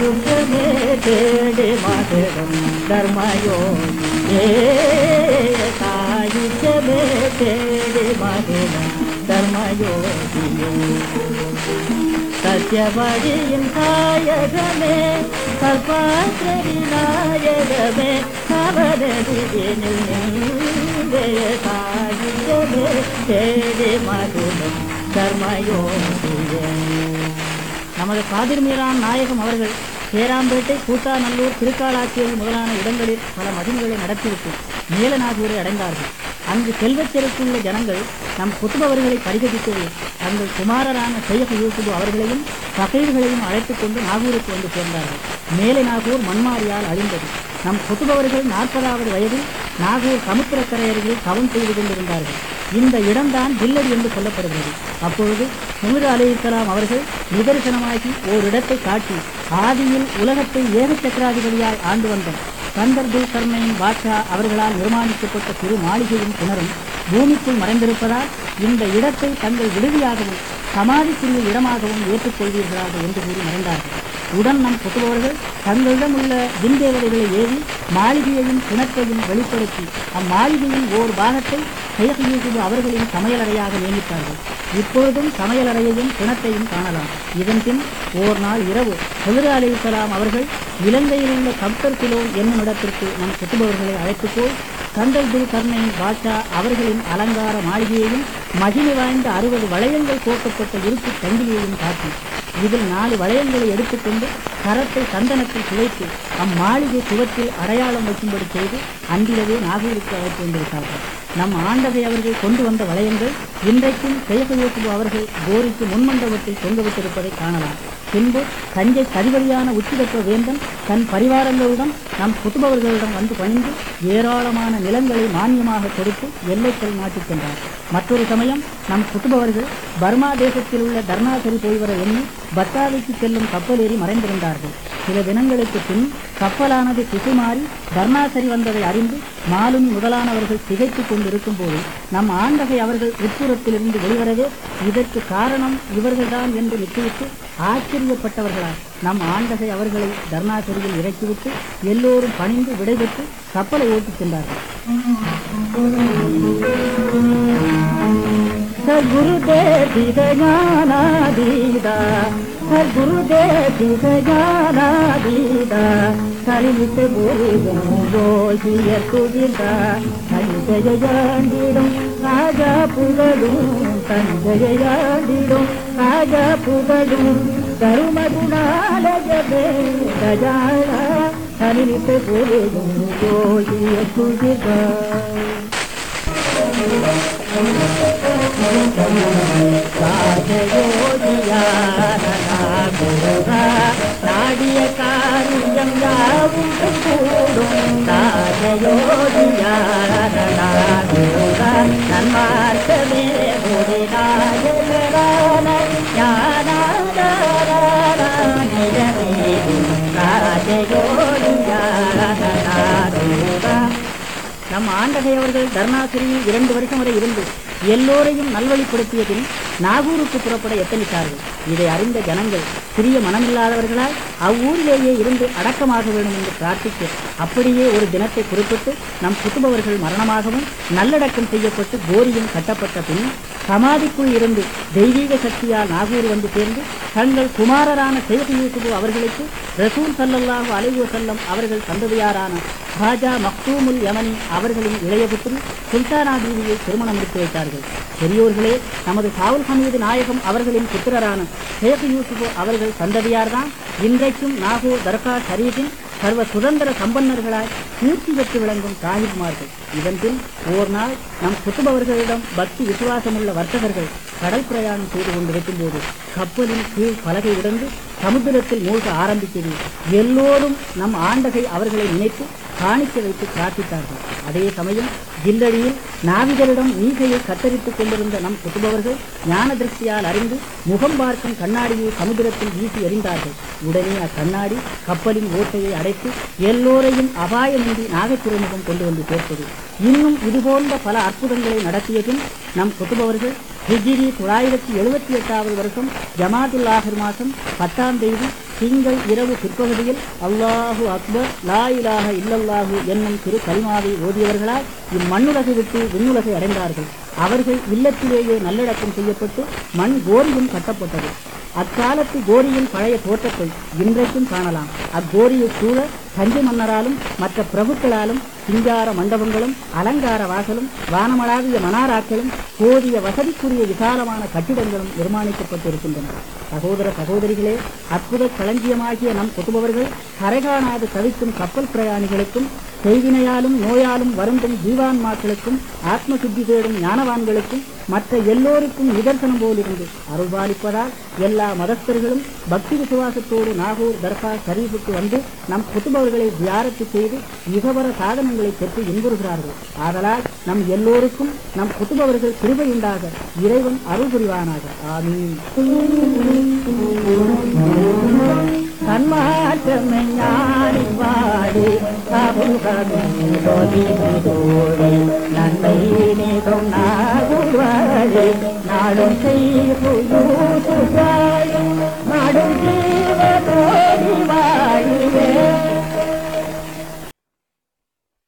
ಯುಗೇ ತೇಡಿ ಮಾತೇಡಂ ಧರ್ಮಯೋಗೇ ತಾಯುಗೇ ತೇಡಿ ಮಾತೇಡಂ ಧರ್ಮಯೋಗಿಯೋ ಸತ್ಯವಾದಿಯಂ ಕಾಯಗಮೇ ಕಲ್ಪಾತ್ರ ವಿನಾಯಗಮೇ ಕವರದಿಗೆ ನಿಲ್ಲೇ ತಾಯುಗೇ ತೇಡಿ ಮಾತೇಡಂ ಧರ್ಮಯೋಗಿಯೇ நமது காதிர் மீரான் நாயகம் அவர்கள் சேராம்பேட்டை கூத்தாநல்லூர் திருக்காலாச்சேரி முதலான இடங்களில் பல மதில்களை நடத்திவிட்டு மேலநாகூரை அடைந்தார்கள். அங்கு செல்வச்செருக்குள்ள ஜனங்கள் நம் குத்துபவர்களை பரிகரிக்கவே தங்கள் குமாரரான செய்யக யூசுபு அவர்களையும் பகைவர்களையும் அழைத்துக் கொண்டு நாகூருக்கு வந்து சேர்ந்தார்கள். மேலே நாகூர் மண்மாரியால் அழிந்தது. நம் குத்துபவர்கள் நாற்பதாவது வயதில் நாகூர் சமுத்திரக்கரையர்களில் தவம் செய்து கொண்டிருந்தார்கள். இந்த இடம்தான் தில்லடி என்று சொல்லப்படுகிறது. அப்பொழுது முகமது அலி அவர்கள் நிதர்சனமாகி ஓரிடத்தை காட்டி ஆதியில் உலகத்தை ஏக சக்கராதிபதியால் ஆண்டு வந்த கந்தர்புல் கர்மையின் பாட்ஷா அவர்களால் நிர்மாணிக்கப்பட்ட திரு மாளிகையின் கிணறும் பூமிக்குள் மறைந்திருப்பதால் இந்த இடத்தை தங்கள் விடுதியாகவும் சமாதிக்குரிய இடமாகவும் ஏற்றுக்கொள்வீர்களாக என்று கூறி மறைந்தார்கள். உடன் நம் புத்துபவர்கள் தங்களிடம் உள்ள விந்தேவதைகளை ஏவி மாளிகையையும் கிணத்தையும் வெளிப்படுத்தி அம்மாளிகையின் ஓர் பாகத்தை ஷேக் அவர்களின் சமையலறையாக நியமித்தார்கள். இப்பொழுதும் சமையலறையையும் கிணத்தையும் காணலாம். இதன் பின் ஓர் நாள் இரவு ஹெதர் அலி இஸ்லாம் அவர்கள் இலங்கையில் உள்ள கப்தர் கிலோன் என்னும் இடத்திற்கு நம் குத்துபவர்களை அழைத்து போய் கந்தல்துல் கர்ணையின் பாட்ஷா அவர்களின் அலங்கார மாளிகையையும் மகிமை வாய்ந்த அறுபது வளையங்கள் கோக்கப்பட்ட இருப்பு சங்கிலியையும் காட்டி இதில் நாலு வளையங்களை எடுத்துக்கொண்டு கரத்தை சந்தனத்தில் சுழைத்து அம்மாளிகை சுவற்றில் அடையாளம் வைக்கும்படி செய்து அன்றிலவே நாகூருக்கு அழைத்து வந்திருக்கார்கள் நம் ஆண்டகை அவர்கள் கொண்டு வந்த வளையங்கள் இன்றைக்கும் செயகயோசுபு அவர்கள் கோரிக்கு முன்மண்டபத்தில் தொங்கவிட்டிருப்பதை காணலாம். பின்பு தஞ்சை கதிபதியான உச்சிதத்துவ வேந்தன் தன் பரிவாரங்களுடன் நம் குத்துபவர்களிடம் வந்து பணிந்து ஏராளமான நிலங்களை மானியமாக கொடுத்து எல்லைக்கல் மாற்றிச் சென்றார். மற்றொரு சமயம் நம் குத்துபவர்கள் பர்மா தேசத்தில் உள்ள தர்ணாசரி போய்வர எண்ணி பத்தாவிக்கு செல்லும் கப்பல் ஏறி மறைந்திருந்தார்கள். சில தினங்களுக்கு பின் கப்பலானது திசை மாறி தர்ணாசரி வந்ததை அறிந்து மாலுமி முதலானவர்கள் திகைத்து கொண்டிருக்கும் போது நம் ஆண்டகை அவர்கள் உட்புறத்திலிருந்து வெளிவரவே இதற்கு காரணம் இவர்கள்தான் என்று நிச்சயித்து ஆச்சரியப்பட்டவர்களால் நம் ஆண்டகை அவர்களை தர்ணாசிரியில் இறக்கிவிட்டு எல்லோரும் பணிந்து விடைபெற்று கப்பலை ஓட்டிச் சென்றார்கள். சத்குருதேவ ஞானாதீதா கலிமிட்டு போலிடும் யோகிய துதிதா தஞ்சையாண்டிடும் ராஜா புகழும் தஞ்சையாண்டிடும் कर माल जबारा हलितो राजयोगिया गोअ काल जंगा राजयो நம் ஆண்டகை அவர்கள் தர்ணாசிரியில் இரண்டு வருஷம் வரை இருந்து எல்லோரையும் நல்வழிப்படுத்திய பின் நாகூருக்கு புறப்பட எத்தனித்தார்கள். இதை அறிந்த ஜனங்கள் சிறிய மனமில்லாதவர்களால் அவ்வூரிலேயே இருந்து அடக்கமாக வேண்டும் என்று பிரார்த்தித்து அப்படியே ஒரு தினத்தை குறிப்பிட்டு நம் குத்துபவர்கள் மரணமாகவும் நல்லடக்கம் செய்யப்பட்டு கோரியும் கட்டப்பட்ட பின் சமாதிக்குள் இருந்து தெய்வீக சக்தியால் நாகூர் வந்து சேர்ந்து தங்கள் குமாரரான செய்தி யூசுபு அவர்களுக்கு ரசூல் சல்லல்லாஹு அலைவு செல்லம் அவர்கள் சந்ததியாரான ராஜா மக்தூமுல் யமனி அவர்களின் இளையபுத்திரி சுல்தானா தேவியை திருமணம் முடித்து வைத்தார்கள். பெரியோர்களே நமது சாவுல் ஹமீது நாயகம் அவர்களின் புத்திரரான ஷேக் யூசுபு அவர்கள் சந்ததியார்தான் இன்றைக்கும் நாகூர் தர்கா ஷரீஃபின் சர்வ சுதந்திர சம்பன்னர்களாய் கீர்த்தி பெற்று விளங்கும் சாஹிப்மார்கள் இதன்பில் ஓர் நாள் நம் குத்துபவர்களிடம் பக்தி விசுவாசமுள்ள வர்த்தகர்கள் கடல் பிரயாணம் செய்து கொண்டிருக்கும் போது கப்பலின் கீழ் பலகை உடந்து சமுத்திரத்தில் மூழ்க ஆரம்பித்தது. எல்லோரும் நம் ஆண்டகை அவர்களை நினைத்து காணிக்க வைத்து பிரார்த்தித்தார்கள். அதே சமயம் ஜில்லடியில் நாவிதரிடம் மீசையை கத்தரித்துக் கொண்டிருந்த நம் குத்துபவர்கள் ஞான திருஷ்டியால் அறிந்து முகம் பார்க்கும் கண்ணாடியை சமுதிரத்தில் வீசி எறிந்தார்கள். உடனே அக்கண்ணாடி கப்பலின் ஓட்டையை அடைத்து எல்லோரையும் அபாயமின்றி நாகத்துறைமுகம் கொண்டு வந்து சேர்த்தது. இன்னும் இதுபோன்ற பல அற்புதங்களை நடத்திய பின் நம் குத்துபவர்கள் ஹிஜிரி தொள்ளாயிரத்தி எழுபத்தி எட்டாவது வருஷம் ஜமாதுல் மாதம் பத்தாம் தேதி திங்கள் இரவு பிற்பகுதியில் அல்லாஹு அக்பர் லா இலாக இல்லல்லாஹு என்னும் திரு கலிமாவை ஓதியவர்களால் இம்மண்ணுலகை விட்டு விண்ணுலகை அடைந்தார்கள். அவர்கள் இல்லத்திலேயே நல்லடக்கம் செய்யப்பட்டு மண் கோரியும் கட்டப்பட்டது. அக்காலத்து கோரியின் பழைய தோற்றத்தை இன்றைக்கும் காணலாம். அக்கோரியை சூழ தஞ்சை மன்னராலும் மற்ற பிரபுக்களாலும் சிங்கார மண்டபங்களும் அலங்கார வாசலும் வானமளாவிய மனாராக்களும் போதிய வசதிக்குரிய விசாலமான கட்டிடங்களும் நிர்மாணிக்கப்பட்டிருக்கின்றன. சகோதர சகோதரிகளே அற்புத களஞ்சியமாகிய நம் கொட்டுபவர்கள் கரைகாணாது தவிக்கும் கப்பல் பிரயாணிகளுக்கும் செய்வினையாலும் நோயாலும் வருந்தும் ஜீவான்மாக்களுக்கும் ஆத்ம சுத்தி தேடும் ஞானவான்களுக்கும் மற்ற எல்லோருக்கும் நிதர்சனம் போலிருந்து அருள்பாலிப்பதால் எல்லா மதஸ்தர்களும் பக்தி விசுவாசத்தோடு நாகூர் தர்கா ஷரீஃபுக்கு வந்து நம் குத்துபவர்களை தியாரத்து செய்து இகவர சாதனங்களை பெற்று இன்புறுகிறார்கள். ஆதலால் நம் எல்லோருக்கும் நம் குத்துபவர்கள் கிருபையுண்டாக இறைவன் அருள் புரிவானாக ஆமீன் சன்மாற்றமே đôi khi phụ du thu